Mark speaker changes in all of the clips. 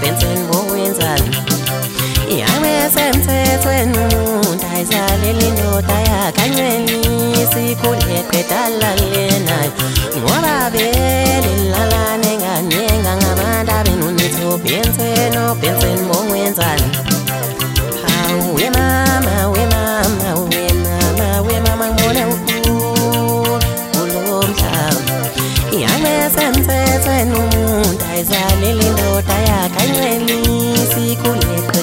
Speaker 1: benzeni bokwenzani yamesemthethweni umuntu ayizaleli indoda yakanceli sikhule qedala lenayo ngoba vele lalane nganyenga ngabantu abenunitho benzeni obenzeni bokwenzani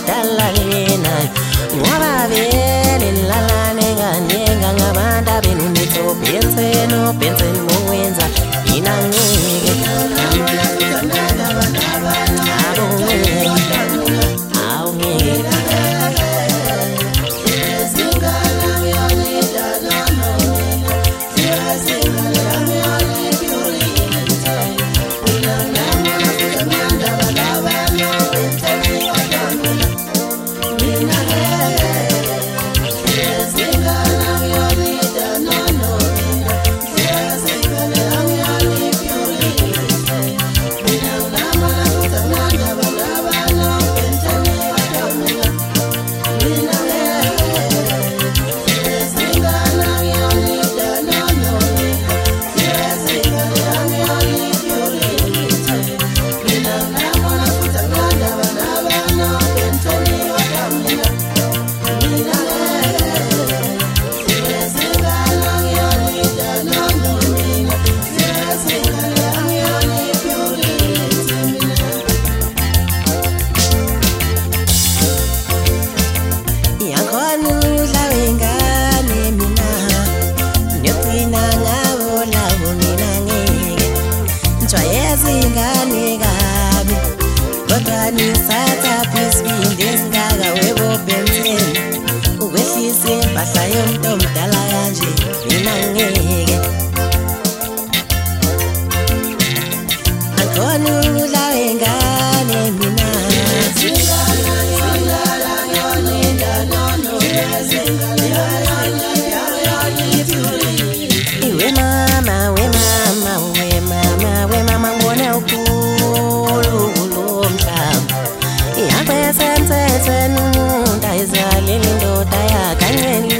Speaker 1: sikhule qedala lenayo ngoba vele lalane nganyenga ngabantu abenunitho benzeni obenzeni bowenza yina ngeke singane kabi. Kodwa nisatha phesibindi esingaka webobhemseni ukwehlisa impahla yomuntu omdala kanje mina ngeke. Akhona ukudla esemthethweni umuntu ayizalile indoda yakanyweni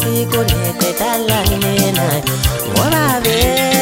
Speaker 1: sikuleke talani mina ngoba vele